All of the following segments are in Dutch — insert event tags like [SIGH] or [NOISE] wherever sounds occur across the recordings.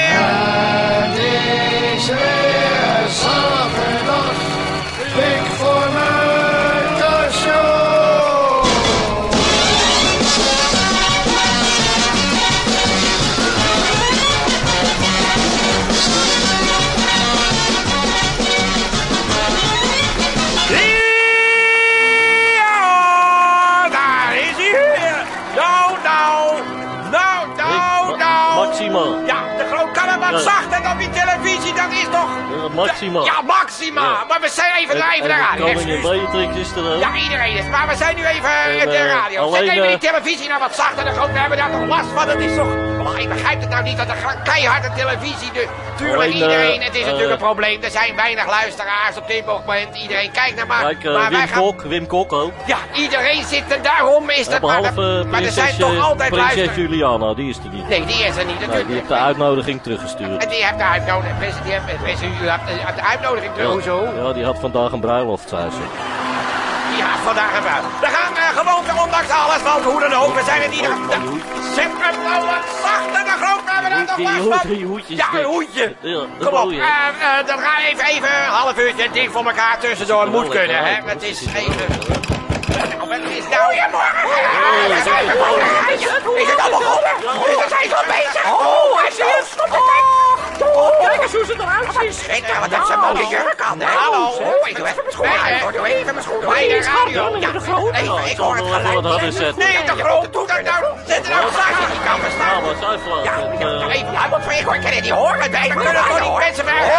Amen. Maxima. Ja, Maxima. Ja. Maar we zijn even, En- even en de radio. Koningin. Beatrix is er ook. Ja, iedereen is. Maar we zijn nu even En, de eh, radio. Zet alleen, even die televisie nou wat zachter. De groot, we hebben daar toch last van. Het is toch... Maar ik begrijp het nou niet dat er keiharde televisie... Dus, tuurlijk, Alleen, iedereen. Het is eh, natuurlijk een probleem. Er zijn weinig luisteraars op dit moment. Iedereen kijkt naar maar. Kijk, eh, maar wij Wim gaan... Kok, Wim Kok ook. Ja, iedereen zit er. Daarom is dat... maar, behalve maar er zijn toch altijd luisteraars. Juliana, die is er niet. Nee, die is er niet. Nee, die heeft de uitnodiging teruggestuurd. En die heeft de uitnodiging. Die u hebt de- uitnodiging terug. Ja, Hoezo? ja, die had vandaag een bruiloft, zei ze. Ja, vandaag hebben we. We gaan eh, gewoon weer ondanks alles, want hoe dan ook, we zijn in ieder geval. Oh, Zet hem nou wat zachter, de groot, we hebben er nog Die last hoed- van. die hoedjes, Ja, een hoedje. Kom op, eh, eh, dan gaan we even, even een half uurtje het ding voor elkaar tussendoor. Moet kunnen, hè? Het is Het is even. Nou, nou? Goedemorgen. Is het al begonnen? Is het al bezig? Oh, hij is het. Stop het. Kijk eens hoe ze eruit Verschrikkelijk, wat heeft ze mooie jurk aan, hè? Hallo, ik doe even mijn schoenen hoor. doe even mijn schoenen aan. Nee, radio. Ja, de grote. Ik hoor het geluid. Nee, de grote, doe dat nou. nou. Zet er nou een glaasje in die kamer staan. Ja, even, hij ik hoor, die horen? Nee, we kunnen mensen verhoren.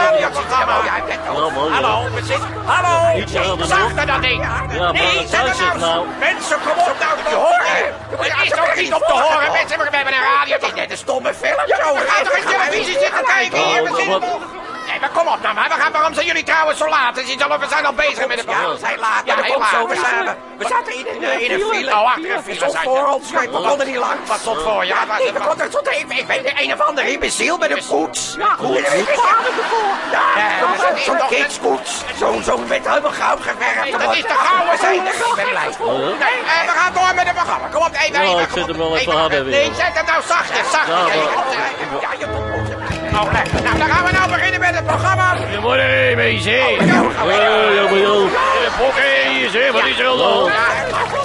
Hallo, precies. Hallo, zachter dan ding. Nee, zet nou. nou. Mensen, kom op nou, die nou horen. Het is toch niet op te horen, mensen. We hebben een radio, het is net een stomme film. Zo, ga toch de televisie zitten kijken hier. Maar kom op nou maar. We gaan, waarom zijn jullie trouwens zo laat? Het is al- We zijn al bezig met het Ja, we zijn laat, dat komt zo. We zaten, we zaten in een, in een file. Oh, achter een file je. voor ons, kijk, we konden niet langs. Wat stond voor je? Ja, Wat- nee, er komt er stond even, ik weet een of andere imbeciel met een koets. Ja, goed. Ja, dat is zo'n kindskoets. Zo'n zo'n met helemaal goud geverfd. Dat is de gouden zijn. zender. Ik ben blij. Ja? Nee, eh, we gaan door met het programma. Kom op, even, Ja, even. ik zet hem wel even harder weer. Nee, zet hem nou zachtjes, zachtjes. Ja, maar- even. Ja, je moet Oh, lekker. Nou, dan gaan we nou beginnen met het programma. Goedemorgen. Eh. De pokken hier, zeg. Wat is er al? Oh.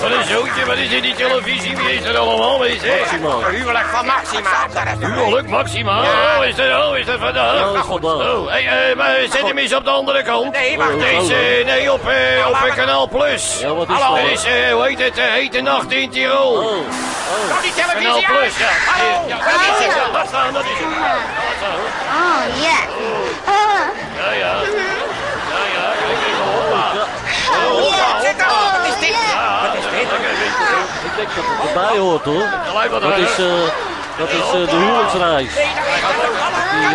Wat een zootje, wat is in die televisie? Wie is er allemaal mee, zeg? Maxima. Huwelijk van Maxima. Huwelijk, Maxima. Oh, is dat, oh, is dat vandaag? Oh, hey, eh, maar zet hem eens op de andere kant. Nee, wacht Oh, Deze, eh, nee, op, eh, op kanaal Plus. Ja, wat is Hallo, dat? dit is, hoe heet het, hete nacht in Tirol. Oh, oh. Nou, die televisie Plus, ja. Hallo. Ja, dat is is het. het. Laat staan, dat is het. Laat staan. Oh, ja. Ja, ja. Ja, ja, kijk even, hoppa. Zit er. Wat is dit? Wat is dit? Ik denk dat het erbij hoort hoor. Wat Dat is, eh, dat is eh, de huwelijksreis. Die,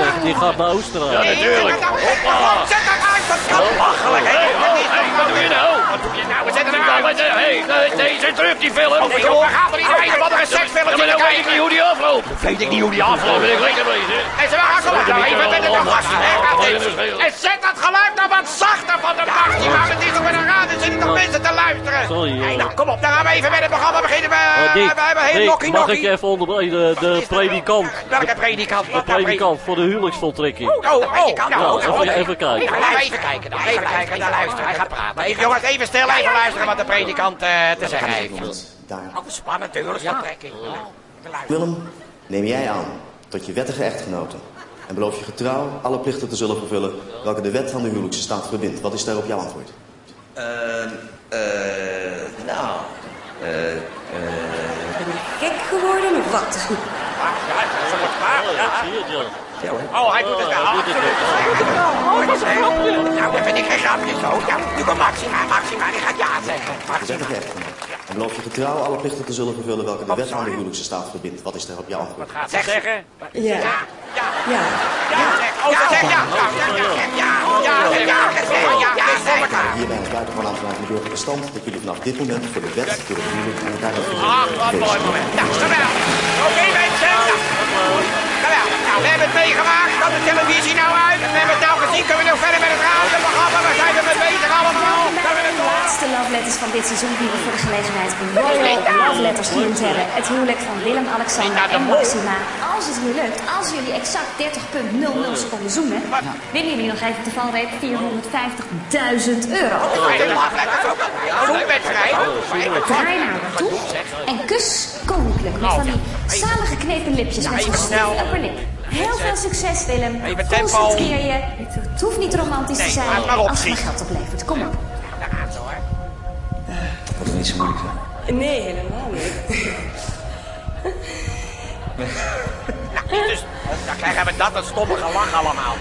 eh, die gaat naar Ja, Oostenrijk. natuurlijk. Hoppa. Zet dat uit, dat kan belachelijk doe je nou? Wat doe je nou? Wat nou, eh, eh, deze terug die film. Oh, joh, waar gaat er niet rijden? Wat een seksfilm. Maar dan nou weet ik niet hoe die afloopt. Weet ik niet hoe die afloopt. Ik weet het niet. En ze afloopt. gewoon. Ik ben het nog. En zet dat geluid nou wat zachter van de macht. Die gaan niet mensen te luisteren. Sorry. Nou, kom op, dan gaan we even met het programma beginnen. We, uh, Dick, we hebben heel nokkie Mag ik even onderbreken? De, de predikant. Welke nou predikant? De, predikant voor de huwelijksvoltrekking. Oh, oh, oh. Even, kijken. Even, kijken. Even kijken, luisteren. Hij gaat praten. Even, jongens, even stil, even luisteren wat de predikant eh, te zeggen heeft. Oh, spannend, huwelijksvoltrekking. Willem, neem jij aan tot je wettige echtgenoten en beloof je getrouw alle plichten te zullen vervullen welke de wet van de huwelijkse staat verbindt. Wat is daarop jouw antwoord? Ehm, eh, nou, eh, eh, Ben je gek geworden of wat? Ja, het, ja. Oh, hij doet het wel. hij doet het wel. Oh, dat is een grapje. Nou, dat vind ik geen grapje zo. Ja, doe maar Maxima. Maxima, die gaat ja zeggen. Maxima. En beloof je getrouw alle plichten te zullen vervullen welke de wet van de huwelijkse staat verbindt. Wat is daarop jouw antwoord? Gaat ze zeggen? Ja. Ja, ja, Ja. ja. Oh, ja. Ja, ja, ja, ja, ja, ja, ja, ja, ja. Hierbij is buitengewoon aanvraag van de burgerlijke stand dat jullie vanaf dit moment voor de wet door het huwelijk aan elkaar hebben Ah, wat mooi moment. Nou, geweldig. Oké, mensen. We hebben het meegemaakt. Dat de televisie nou uit. We hebben het nou gezien. Kunnen we nog verder met het radioprogramma? We zijn er mee bezig allemaal. De laatste love letters van dit seizoen die we voor de gelegenheid Royal Love Letters hebben. Het huwelijk van Willem, Alexander en Maxima. Als het jullie lukt, als jullie exact 30.00 seconden zoenen, winnen jullie nog even de valreep 450.000 euro. Zoenwedstrijd. Draai naar me toe en kus koninklijk met van die samengeknepen lipjes met zo'n snel. upper lip. Heel veel succes Willem. Concentreer je. Het hoeft niet romantisch te zijn als het maar geld oplevert. Kom op. Dat wordt niet zo moeilijk? Nee, helemaal niet. [LAUGHS] Nou, dus, dan krijgen we dat, dat stomme gelach allemaal.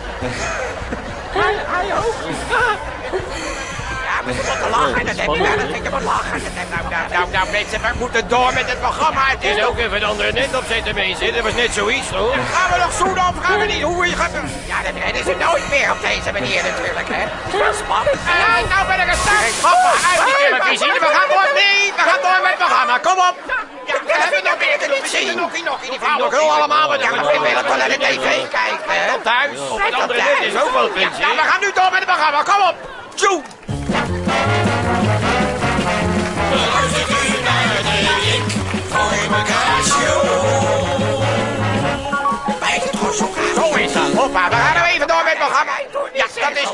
Ja, we te lachen. Dat heb je nou, dat wat lachen. Dat heb- Nou, nou, nou, nou, mensen, we moeten door met het programma. Het is ook... ook even een andere net op zitten mensen. Dat was net zoiets hoor. Gaan we nog zoenen of gaan we niet? Hoe je gaat... Ja, dat redden ze nooit meer op deze manier natuurlijk, hè. Wel spannend. En nou ben ik. Hoppa, uit die televisie. We gaan door. Nee, we gaan door met het programma. Kom op. We hebben nog nog in, nog in die allemaal. We willen naar de tv kijken, hè. Thuis. Een andere is ook wel. Ja, we gaan nu door met het programma. Kom op. Tjoe. Zo is dat. Hoppa,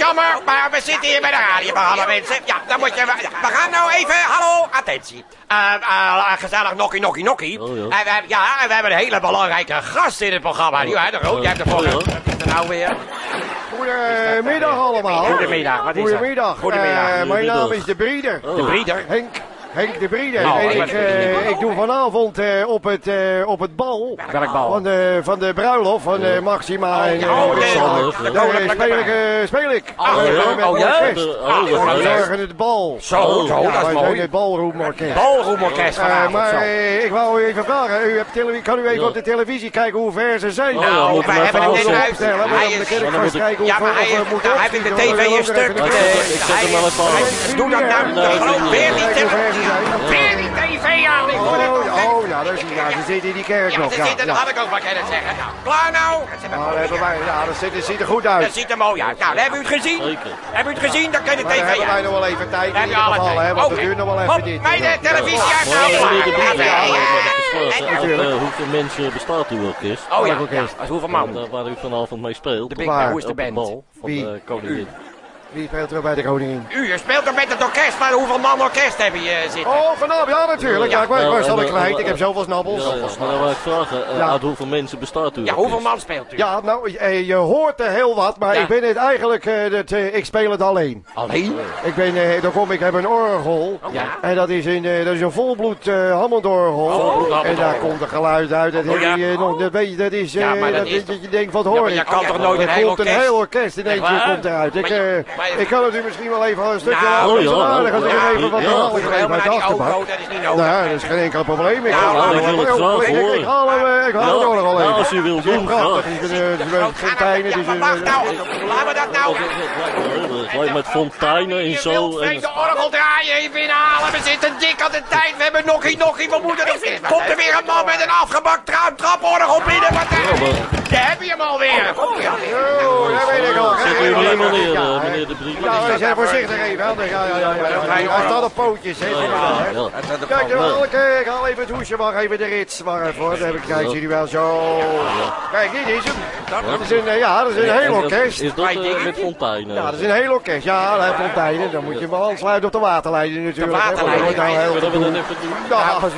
jammer, maar we zitten hier bij de radioprogramma, mensen. Ja, dan moet je... we gaan nou even... Hallo, attentie. Eh, eh, gezellig nokkie, nokkie, nokkie. Oh, ja. En we, hebben- ja, en we hebben een hele belangrijke gast in het programma. Nu, hè, de Rood, jij hebt de vorige... Oh, ja. Wat is er nou weer? Goedemiddag allemaal. Goedemiddag, wat is er? Goedemiddag. Goedemiddag. Eh, mijn naam is De Brieder. Oh. De Brieder. Henk. Henk De. Oh, en ik ik, eh, doe vanavond eh, op, het, eh, op het bal. Van de, van de bruiloft van eh, Maxima en eh, oh, oh. Daar eh, speel ik, eh, speel ik. Oh, Eh, ja. Oh. De- oh, Ah, oh, leuk. Morgen het bal. Zo, zo, Ja, dat is wij zijn mooi. het balroomorkest. Balroomorkest Eh, vanavond, maar eh, ik wou u even vragen, u hebt televisie, kan u even op de televisie kijken hoe ver ze zijn? Oh, Nou, wij hebben even hem net afzetten. uit. opstellen, maar Hij dan is- kan ik vast kijken Ja, hoe maar ver hij, eh, nou, vindt de tv een stuk. eh, Doe dat nou. Weer die Kijken Weer die tv aan. Ik hoor het Oh, nog. oh, ja, daar zie je. Ja, ze zitten in die kerk Ja, nog. ze Ja, zitten, dat had ik ook maar kunnen zeggen. Nou, klaar nou. Dat dat ja, dat ziet, dat ziet er goed Dat uit. ziet er mooi uit. Nou, hebben u het gezien? Zeker. Hebben u het gezien? Dan kan de tv hebben wij nog wel even tijd in ieder geval, hè, want het duurt nog wel even dit. De televisie uit. Nou, meneer De klaar. Brieder, Ja, ja, ja, met ja. besproken. En- Uit, eh, hoeveel mensen bestaat uw orkest? Oh ja, hoeveel man? eh, waar u vanavond mee speelt. De Big Waar? Bang, hoe is de band? van de koningin. Wie speelt er bij de koningin? U, je speelt toch met het orkest, maar hoeveel man orkest heb je zitten? Oh, vanavond, ja natuurlijk. Ja, ik was, ik was al eh, ik heb zoveel snabbels. Ja, ja, maar dan wil ik vragen, eh, Ja. uit hoeveel mensen bestaat uw Ja, hoeveel orkest? man speelt u? Ja, nou, eh, je hoort er heel wat, maar Ja. ik ben het eigenlijk, eh, dat, ik speel het alleen. Alleen? Ik ben, eh, dan kom ik, heb een orgel. Ja. En dat is een, eh, dat is een volbloed eh Hammondorgel. En daar komt een geluid uit. Dat, Oh, heb ja. je, nog, dat, weet je, dat is, eh, dat dat, is is toch- dat je denkt, wat Ja, hoor maar ik? je kan toch nooit een Er heel komt een orkest? heel orkest in één keer komt eruit. Ik, Maar maar ik kan het u misschien wel even een stukje Ja, laten oh ja, aardig als ik even wat ja. de auto, dat is niet nodig. Nou, dat is geen enkel probleem. Ik haal nou, hem ik het haal eh, ik haal hem nog wel ja, even. als u wil doen, Prachtig. ben, eh, fonteinen. Maar wacht nou. Laten we dat nou... Gelijk met fonteinen en zo. vreemde orgel draaien, even inhalen. We zitten dik aan de tijd. We hebben nokkie nokkie. We moeten nog steeds. Komt er weer een man met een afgebakt trap, traporgel binnen. Wat daar maar- Daar heb je hem alweer. Komt hij alweer. Oh, dat weet ik al. Zet u hem ja, neer, eh, meneer De Brieder. Ja, we zijn voorzichtig even. hè. Ja, ja, ja. Hij staat op pootjes. hè. Kijk, dan haal ik, eh, ik haal even het hoesje, wacht even de rits. Wacht even hoor, dan heb ik, kijk, zie je wel zo. Kijk, dit is hem. Dat is een, eh, ja, dat is een heel orkest. Is dat eh, met fonteinen? Ja, dat is een heel orkest. Ja, dat heeft fonteinen. Dan moet je maar aansluiten op de waterleiding natuurlijk. dat waterleiding. nou Zullen we dat even doen? Ja, dat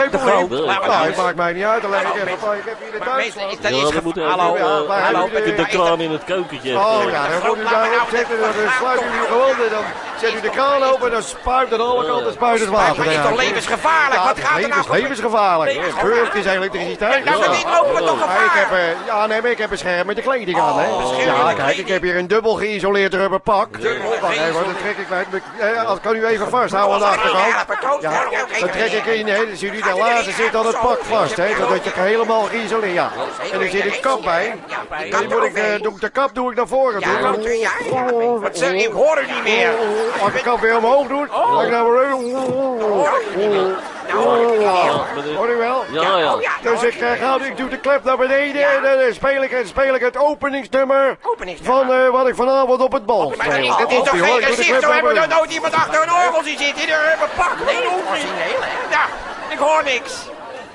geen te probleem. Nou, dat- het maakt mij niet uit. Dan leg ik ik heb hier de Maar mensen, thuis. is dat is Hallo, eh, hallo. de, de kraan in het keukentje. Oh ja, dan moet u daar opzetten. Dan sluit u gewoon. Dan zet u de kraan open. Dan spuit aan alle kanten spuit het water. Het is toch levensgevaarlijk? Wat gaat er nou levens, levensgevaarlijk. Geurt is elektriciteit. Nou, maar dit lopen we toch Maar ik heb, gevaar. eh, ja, nee, maar ik heb een scherm met de kleding aan, bescherming Ja, kijk, ik heb hier een dubbel geïsoleerd rubber pak. Even, dat trek ik eh, Dat kan u even vasthouden aan de achterkant. Ja, dan trek ik in, hè. Dan ziet u de lazen zit aan het pak vast, hè. Zodat je helemaal geïsoleerd, ja. En er zit een kap bij. En die moet ik, eh, doe ik de kap doe ik naar voren Ja, doen. ja, ja. Wat zeg, ik hoor u niet meer. Als ik kap weer omhoog doe, dan ik nou weer... Hoor u wel? Ja, ja. Dus ik, eh, ga, ik doe de klep naar beneden en dan eh, speel ik, speel ik het openingsnummer van eh, wat ik vanavond op het bal Maar dat speel. is, dat is toch hoor. geen gezicht, zo naar hebben we nooit iemand achter een orgeltje zitten die er bepakt. Nee, origineel, hè? Ja, ik hoor niks.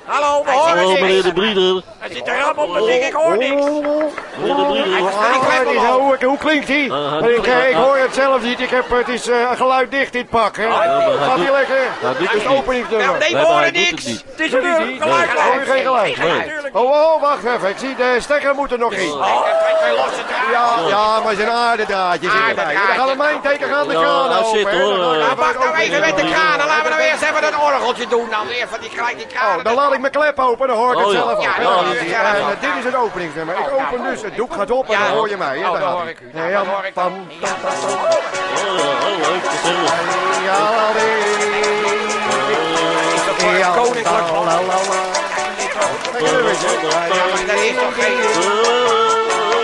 Hallo, we horen Hallo, meneer de Brieder. Hij zit er helemaal op ik hoor niks. Meneer de Brieder. Is- hoe, hoe klinkt ik, eh, ik hoor het zelf niet. Ik heb, het is eh, geluid dicht dit pak. Hè. hij Gaat lekker? hij doet Het is openingsnummer. Nou, nee, we horen hij niks. het is een hij geluid. Hoor je geen geluid? Oh, oh, wacht even. Ik zie de stekker moet er nog in. Oh, Ja, ja, maar zijn aardedraadje zit erbij. Dan gaat het mijn teken gaat de kraan hij open. hoor, gaan Nou, we wacht nou even met de kranen. Laten we nou eerst even dat orgeltje doen dan. Eerst van die, krijg Oh, ik mijn klep open, dan hoor ik het Oh, ja. zelf ook. Ja, eh, dit is het openingsnummer. Ik open dus, het doek gaat op en Ja. dan hoor je mij. Oh, Daar dan hoor ik u. Ja, ja, dan hoor ik pam, dan. Oh, ja, oh. Ja, ja, koninklijk.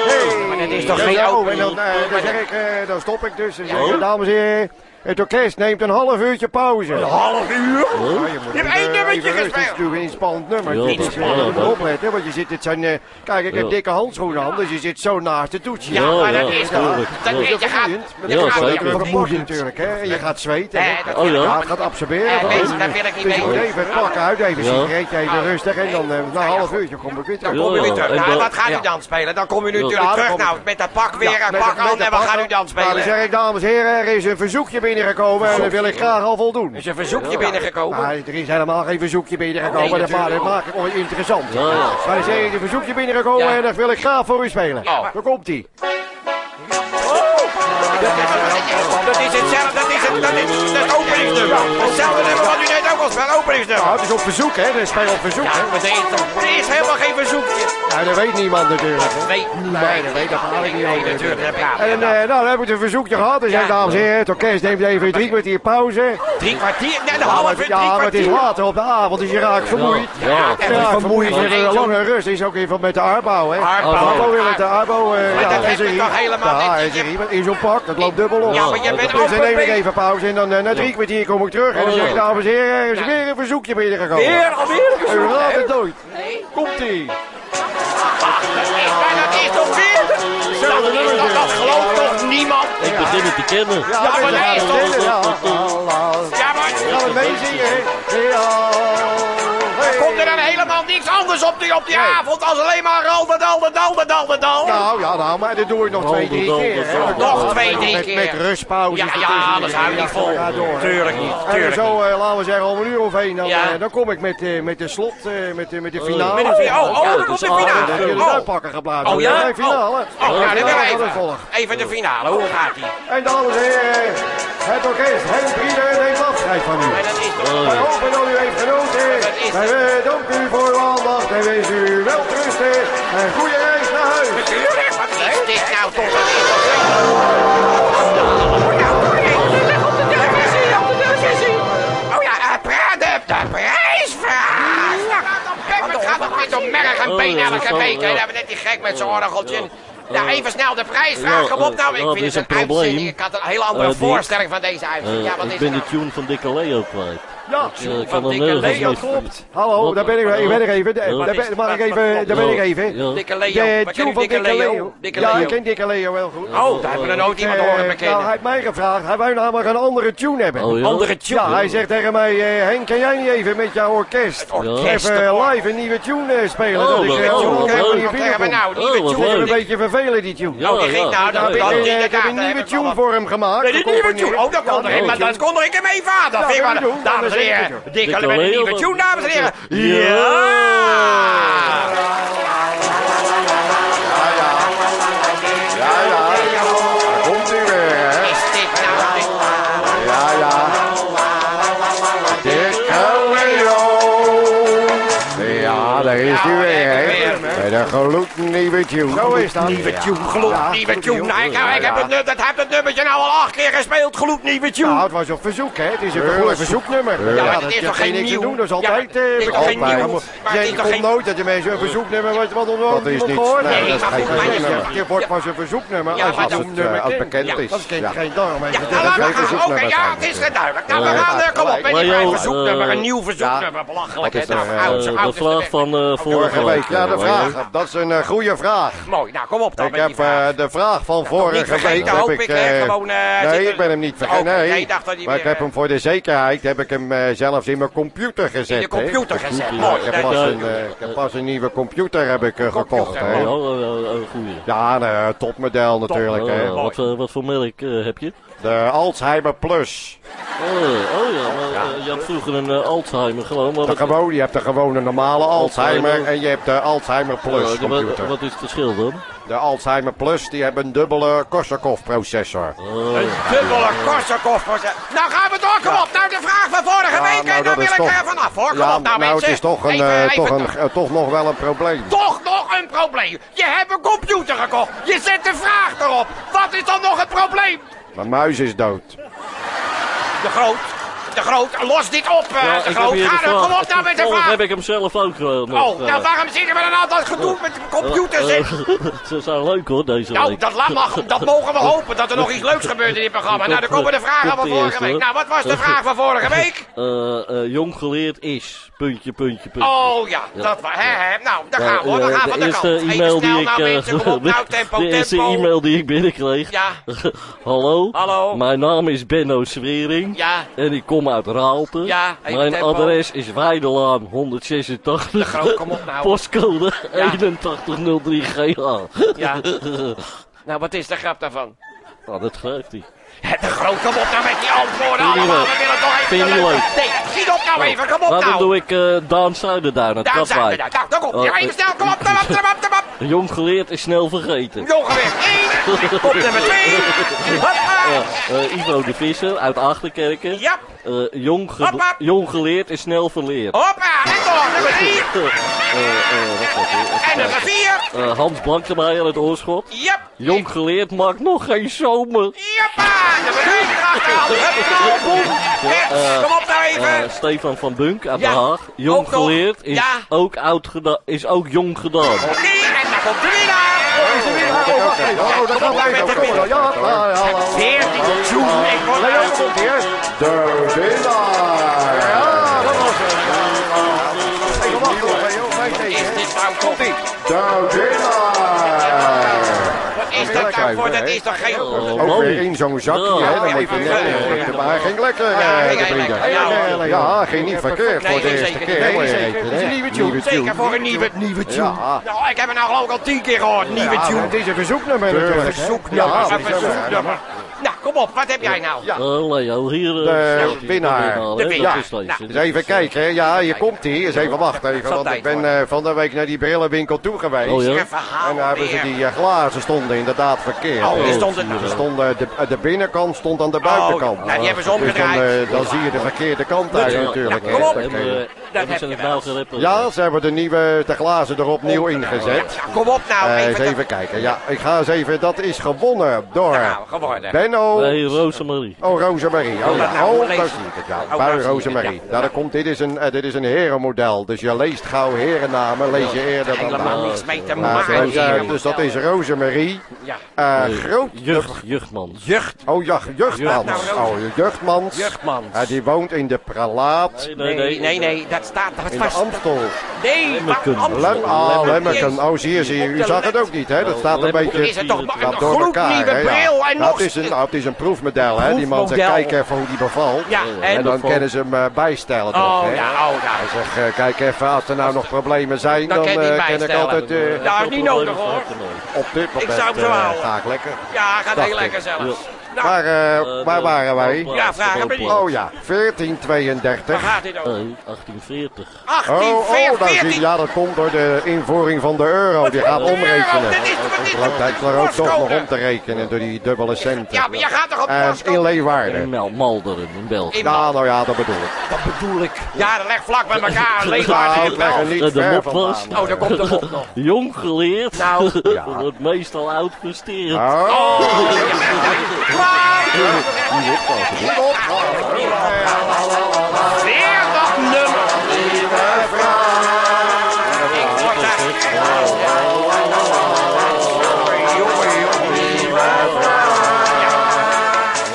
Hey. Maar dat is toch Ja, geen ja, oh, en dan, eh, dan, eh, dan stop ik dus dames en heren, het orkest neemt een half uurtje pauze. Een half uur? Ja, je moet Je hebt één nummertje even rustig, gespeeld. Het is natuurlijk een spannend nummer. Ja, dat is, eh, je spannend, moet hè. opletten, want je zit, het zijn, eh, kijk, ik heb Ja. dikke handschoenen aan, dus je zit zo naast het toetje. Ja, Ja, maar dat ja, is toch... Dat Ja. weet je gaat... Ja, zeker. vermoeiend natuurlijk, hè. En je gaat zweten. Eh, hè. dat Oh, ja. Ja, het gaat absorberen. Eh, dat mensen, is- dat wil ik niet Dus je moet weten. even het pakken uit, even een Ja. sigaretje, even rustig. En dan eh, na een half uurtje kom ik weer terug. Dan kom je weer terug. Ja, Nou, wat gaat u dan spelen? Dan kom je nu Ja. natuurlijk Ja, terug. Nou, met dat pak weer en pak aan. En wat gaat u dan Nou, dan spelen? zeg ik, dames en heren, er is een verzoekje binnengekomen en dat wil ik graag al voldoen. Is een verzoekje binnengekomen? Nou, er is helemaal geen verzoekje binnengekomen, Nee, dat maakt het maakt het mooi interessant. Ja, ja. Maar er is een verzoekje binnengekomen Ja. en dat wil ik graag voor u spelen. Oh. Daar komt ie. Dat is hetzelfde, dat is het, dat is het openingsnummer. Hetzelfde nummer wat u ook al speelde, openingsnummer. Nou, het is op verzoek, hè? Dat is op verzoek, Ja, hè? maar er is, is helemaal geen verzoekje. Nou, dat weet niemand natuurlijk, hè? Nee, Nee, dat weet dat ik niet Nee, natuurlijk, dat En je eh, nou, dan heb ik een verzoekje gehad. Dus Ja. ja. dames en heren, het orkest neemt even drie kwartier pauze. Drie kwartier, net een Ja, half maar, uur, ja, maar het is kwartier. later op de avond, dus je raakt vermoeid. Ja, Ja, ja. en Ja, vermoeid. een zo'n- lange rust is ook even met de Arbo, hè? Arbo. Arbo wil het, de Arbo. eh, ja, dat hier- toch helemaal Ja, niet. in zo'n pak, dat loopt dubbel op. Ja, maar jij bent Dus dan ook neem ik even pauze en dan eh, na drie kwartier kom ik terug. En dan Oh, zeg ik, ja. dames en heren, er is weer een verzoekje binnengekomen. Weer, alweer een U raadt het verzoekje. nooit. Komt-ie. Maar dat is toch weer? Dat, is toch- dat gelooft toch niemand? Ik begin het te kennen. Ja, maar is toch- Ja, Ja, maar Gaan we meezingen, hè? Ja. Er dan helemaal niks anders op die, op die avond als alleen maar al de dal, de dal, de dal? Nou, ja, nou, maar dat doe ik nog twee, drie keer. Nog twee, drie met, keer. Met rustpauze. Ja, ja, anders hou niet vol. Ga door. hè. Tuurlijk niet, En zo, eh, laten we zeggen, om een uur of één, dan, Ja. eh, dan kom ik met, eh, met de slot, eh, met, de- met de finale. Met de finale. Oh, oh, dat komt is de aardig. Dan heb je finale. de Oh, uitpakken geblazen. Oh, ja? Nee, finale. Oh, dan Ja, dat even. Even de finale, hoe gaat die? En dames en heren, het orkest Henk Brieder neemt afscheid van u. Maar dat is toch... Oh, Wij ja. hopen dat u heeft genoten. Dat is- Wij danken u voor uw aandacht en wensen u wel rusten en goede reis naar huis. Wat is dit nou toch? Dat is toch wel- Oh ja, eh, pra- de, de prijsvraag! Want het gaat toch niet om merg en Oh, been elke week, ja. Dat hebben we net die gek met zijn orgeltje. Ja, even snel de prijsvraag. Ja, Kom op nou, eh, ik ja, vind is het een een probleem. uitzending. Ik had een hele andere Eh, voorstelling van deze uitzending. Ja, wat ik is ben de nou? tune van Dikke Leo kwijt. Ja, ik van kan er Dikke nergens Leo klopt. Hallo, daar ben ik, ik ben er even. Daar, is- ben, mag ik even, daar ben ik even. Dikke Leo. De tune van Dikke Leo? Ja, ik ken Dikke Leo wel goed. Oh, daar hebben we nooit iemand Eh, horen Nou, hij bekennen. heeft mij gevraagd. Hij wou namelijk een andere tune hebben. Oh ja? Andere tune. Ja, hij zegt tegen mij, eh, Henk, kan jij niet even met jouw orkest Orkest. even eh, live een nieuwe tune eh, spelen? Oh, dat ik eh, oh, op een leuk. manier Wat zeggen we binnenkom. nou? Nieuwe Oh, tune. Ik een beetje vervelend, die tune. Ja, Oh, die ging nou, Nou, dat ik, dat eh, die ik heb een nieuwe tune voor hem gemaakt. Die nieuwe tune. Oh, dat kon erin, maar dan kon er ik hem even aan. Dat vind ik en heren. Dikke een nieuwe tune, dames en heren. Ja, Ja, weer, hè. Met een tune. Zo is dat. Nieuwe tune, gloednieuwe tune. Nou, ik, ik heb het, dat heb het nummertje nou al acht keer gespeeld, gloednieuwe tune. Nou, het was op verzoek, hè? Het is een gewoon verzoeknummer. Ja, maar het is toch geen nieuw? doen, dat is Ja, altijd... eh, het is toch geen altijd. nieuw? Maar Maar het is Je toch komt geen- nooit dat je mensen een verzoeknummer wat wat Dat is niet. Nee, dat is geen verzoeknummer. Je wordt pas een verzoeknummer Ja, als het eh, bekend Ja, is. Dat is geen, Ja. geen daarom. Ja, het. Oké, ja, het is geduidelijk. Nou, we Ja, gaan, eh, kom op, met joh, verzoeknummer. eh, Een nieuw verzoeknummer, belachelijk. hè. is Nou, er, oud, Eh, zo de vraag van eh, vorige week, ja, de eh, vraag. Dat is een eh, goede vraag. Mooi, nou, kom op dan Ik met heb die vraag. eh, de vraag van vorige week. hoop heb ik, eh, gewoon... eh, Nee, ik ben hem niet vergeten. Oké, Nee, nee, ik dacht dat hij maar ik heb hem voor de zekerheid heb ik hem eh, zelfs in mijn computer gezet. in de hè. computer gezet. Ja, Mooi. Ik heb, pas een, nieuwe computer heb ik, gekocht. Oh, Hè. ja, oh, oh, oh, goeie. Ja, een topmodel natuurlijk. Oh, Hè. wat, wat voor merk heb je? De Alzheimer Plus. Oh, oh ja, maar eh, je had vroeger een eh, Alzheimer gewoon. Maar De gewoon, je hebt de gewone normale Alzheimer Alzheimer. en je hebt de Alzheimer Plus wat, computer. wat is het verschil dan? De Alzheimer Plus die hebben een dubbele Korsakoff processor. Oh, Een dubbele Korsakoff. Nou gaan we door, kom op. Nou, de vraag van vorige Ja, week. nou, en daar wil ik toch- er vanaf, hoor. Kom Ja, op nou, nou het mensen. is toch, een, Even- eh, even toch, een, toch nog wel een probleem. Toch nog een probleem. Je hebt een computer gekocht. Je zet de vraag erop. Wat is dan nog het probleem? Mijn muis is dood. De Groot. De Groot. Los dit op, eh, ja, de Groot. Ga dan, kom op nou met de vraag. heb ik hem zelf ook eh, nog. Oh, eh, nou waarom zitten we dan altijd gedoe met computers in? [LAUGHS] Ze zijn leuk hoor, deze Nou, week. dat, mag, dat mogen we [LAUGHS] hopen, dat er nog iets leuks gebeurt in dit programma. Nou, dan komen de vragen van vorige week. Nou, wat was de [LAUGHS] vraag van vorige week? Eh, eh, jong geleerd is. Puntje, puntje, puntje. Oh ja, Ja. dat was. Hè, hè. Nou, daar gaan we. Dan eh, gaan we de eerste e-mail die ik, de eerste e-mail die ik binnenkreeg. Ja, [LAUGHS] Hallo. Hallo. Mijn naam is Benno Swering. ja. En ik kom uit Raalte. Ja, Mijn tempo. adres is Weidelaan 186. Groot, kom op nou. Postcode Ja. [LAUGHS] 8103 GH. Ja. [LAUGHS] Nou, wat is de grap daarvan? Nou, dat schrijft hij. De groot, kom op nou met die antwoorden allemaal. We willen toch even... Vind je leuke- leuk? Nee, schiet op nou even, kom op Nou, dan doe ik eh, Daan Zuiderduin uit Katwijk. daar. Nou, dan komt Oh, hij. Even snel, kom op, kom op, kom op, kom op. [LAUGHS] Jong geleerd is snel vergeten. Jongeweer één, [LAUGHS] op nummer twee. Hoppa. Eh, Ivo de Visser uit Achterkerken. Ja, Eh, jong, ge- Hoppa. jong geleerd is snel verleerd. hoppa, en door, nummer [LAUGHS] drie. Eh, eh, het? En nummer vier. Eh, Hans Blankenmeijer uit Oorschot. Yep. Jong geleerd maakt nog geen zomer. Jeppa, nummer drie erachteraan. [LAUGHS] Hup, nou, boem. Pets, kom op nou even. Stefan van Bunk uit Den Haag. Jong nog. geleerd is, ook oud is ook jong gedaan. Nee, en dan komt de winnaar. Oh, wacht even. Oh, dat gaat met even. de Kom maar. Ja, ja, ja, ja. Weer die tjoe. Ik word Nee, ook komt hier. De winnaar. Ja, dat was het. Wacht Is dit nou niet? De winnaar. Nou voor? Dat is toch geen... Oh, Ook weer in zo'n zakje, hè. Dan moet je net... eh, Maar hij ging lekker, Ja, eh, de vrienden. Ja, Ja, ging niet verkeerd Nee, voor de eerste keer. een nieuwe tune. Zeker voor een nieuwe, nieuwe tune. Ja. Nou, ik heb het nou geloof ik al tien keer gehoord. Nieuwe Ja, tune. het is een verzoeknummer natuurlijk. hè. Verzoeknummer. Ja, een verzoeknummer. Nou, kom op. Wat heb jij nou? Ja. Eh, Leo, hier... eh, De winnaar. De winnaar. deze. Nou, Dus even kijken, hè. ja, hier komt hij. Eens even wachten even, want ik ben eh, van de week naar die brillenwinkel toe geweest. Oh ja? En daar hebben ze die glazen stonden inderdaad verkeerd. Oh, die stonden... Ze stonden, de, de binnenkant stond aan de buitenkant. Oh, nou, die hebben ze Dus dan, omgedraaid. dan zie je de verkeerde kant uit Ja, natuurlijk. ja, kom op. Dat hebben heb ze je het nou ja, ze hebben de nieuwe de glazen erop nieuw ingezet. Ja, kom op nou. Eens Even... even kijken. Ja, ik ga eens even. Dat is gewonnen door Nou, geworden. Benno. Nee, Rosemarie. Oh, Rosemarie. Oh, dat ja. oh lees. daar zie ik het. Ja, Oh, bui daar zie ik Rosemarie. ja. Nou, komt, dit, is een, eh, dit is een herenmodel. Dus je leest gauw herennamen, lees je eerder dan Helemaal dat. niks mee te maken. dus, eh, dus dat is Rosemarie. Ja. Eh Nee, groot. Jucht, Juchtman. Jeugd. Oh, ja, Juchtmans. Jucht- Oh, Juchtmans. Jeugdmans. Eh, die woont in de Pralaat Nee, Nee, nee, nee. Dat staat... Dat in de was... Amstel. Nee, Lemmerken. maar Lem, Amstel. ah. Lemmerken. Oh, zie je, zie je. U de zag het ook niet, hè? Dat staat een beetje... Is het toch een wat door elkaar, gloednieuwe bril en Nou, nog... het is een, nou, het is een proefmodel, hè? Die man zegt, kijk even hoe die bevalt. Ja, En en... dan kunnen ze hem eh, bijstellen toch, Oh, hè? ja, oh, ja. Hij zegt, eh, kijk even, als er nou nog problemen zijn, Dan kan ik altijd... eh, Ja, is niet nodig, hoor. op dit moment zou hem zo houden. ga ik lekker. Ja, gaat heel lekker zelfs. Waar, eh, waar waren wij? Ja, vragen meneer. Oh ja, 1432. Waar gaat dit over? Nee, 1840. Oh, oh, zie je, ja, dat komt door de invoering van de euro. Die gaat omrekenen. Ik dat ook toch nog om te rekenen door die dubbele centen. Ja, maar je gaat toch op En postcode? in leeuwarden. In Mel- Malderen, in België. In Ja, nou ja, dat bedoel ik. Dat bedoel ik. Ja, dat ligt vlak bij elkaar. Nou, Leeuwarden ik er België. niet Eh, de mop was... Oh, daar komt de mop nog. [LAUGHS] Jong geleerd. Nou. [LAUGHS] Ja. wordt meestal oud presteren. Oh, Weer dat nummer. Ik word daar...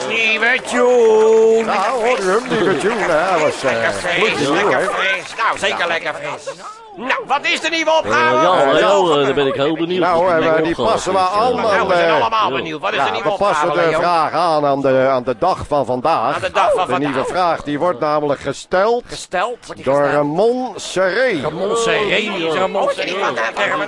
Nieuwe tune. nou, hoor hem, die tune, hè? Dat was Lekker eh fris, lekker hè? fris. Nou, zeker lekker fris. Nou, wat is de nieuwe Eh, opgave? ja, ja, Leo, eh, daar ben ik heel benieuwd. Nou, eh, die opgave passen we eh. allemaal, Nou, we zijn eh, allemaal ja. benieuwd. Wat is de Ja, nieuwe we passen opgave, de Leo? vraag aan aan de, aan de dag van vandaag. Aan de dag van De nieuwe vandaag. vraag die wordt namelijk gesteld Gesteld? Door gesteld? Ramon Serré. Ramon Serré, die is Ramon Oh, Serré. die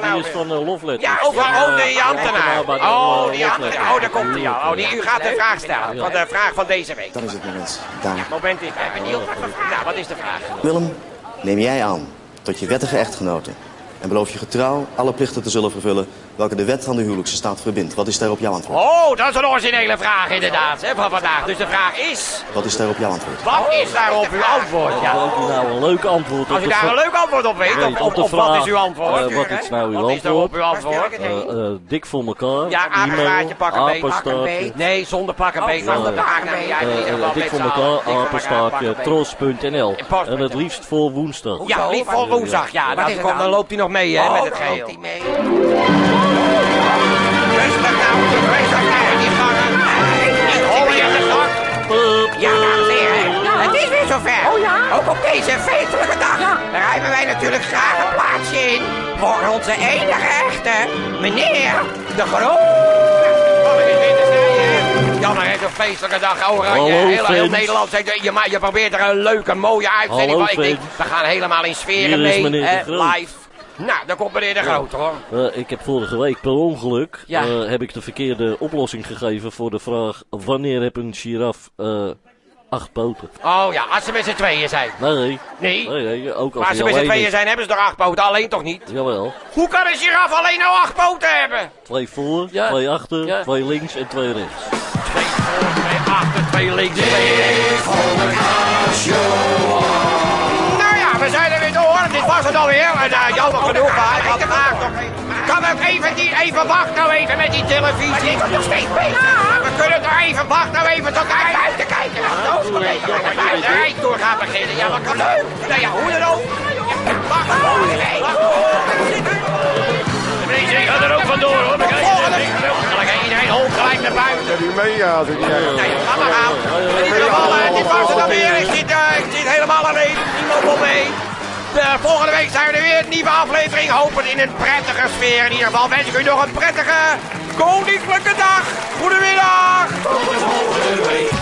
nou? is van uh, Love Letters. Ja, over oh, die Eh, ambtenaar. eh, Oh, die ambtenaar. Oh, daar komt hij al. Oh, die, u gaat de vraag stellen. Van de vraag van deze week. Dat is het moment. Daar. Moment, ik ben benieuwd. Nou, wat is de vraag? Willem, neem jij aan tot je wettige echtgenote en beloof je getrouw alle plichten te zullen vervullen welke de wet aan de huwelijkse staat verbindt. Wat is daarop jouw antwoord? Oh, dat is een originele vraag inderdaad, hè, van vandaag. Dus de vraag is, Wat is daarop jouw antwoord? wat is daarop uw antwoord? Ja. Als u nou een leuk antwoord Als u op daar een leuk antwoord op weet, of, op de of wat vraag, is uw antwoord? eh, wat is nou uw Wat is daarop antwoord? uw antwoord? Eh, eh, dik voor elkaar. Ja, apenstaartje, pak een beet. apenstaartje. Nee, zonder pak een beet. zonder pak een dik voor elkaar, apenstaartje, tros.nl. En het liefst voor woensdag. Ja, lief voor woensdag. Ja, komt, dan? dan loopt hij nog mee hè, met het Oh, geheel. Heren, het is weer zover. Ook op deze feestelijke dag ruimen wij natuurlijk graag een plaatsje in voor onze enige echte meneer de Groot. Jan heeft een feestelijke dag oranje. Hallo, heel. Nederland zegt, je, maar je probeert er een leuke, mooie uitzending Hallo, van. Ik denk, we gaan helemaal in sferen Hier is mee, meneer De hè, Groot. live. Nou, daar komt meneer de Groot hoor. Eh, ik heb vorige week per ongeluk Ja. eh, heb ik de verkeerde oplossing gegeven voor de vraag wanneer heb een giraf eh, acht poten? Oh ja, als ze met z'n tweeën zijn. Nee, Nee. nee, nee ook als Maar als ze met z'n tweeën is. zijn, hebben ze toch acht poten? Alleen toch niet? Jawel, Hoe kan een giraf alleen nou acht poten hebben? twee voor, Ja. twee achter, Ja. twee links en twee rechts. Twee voor, twee achter, twee links, twee rechts. Nou ja, we zijn er weer door. Dit was het alweer. En uh, jammer genoeg, maar ik had even... Kan ook even, die, even wachten nou even met die televisie. Ik nog steeds bezig. We kunnen toch even wachten nou even tot hij buiten kijken. Wacht, oh, de rijtour gaat beginnen. Ja, wat kan leuk. Nou ja, hoe dan ook. Wacht, wacht, wacht. Deze gaat er ook vandoor hoor. Je? Volgende. Iedereen holt gelijk naar buiten. Die mee, ja, als ik zeg. Nee, ga maar eh, dit was het dan weer. Ik zit, eh, zit helemaal alleen. Niemand wil mee. Eh, volgende week zijn we er weer. Nieuwe aflevering. Hopelijk in een prettige sfeer. In ieder geval wens ik u nog een prettige koninklijke dag. Goedemiddag. Tot de volgende week.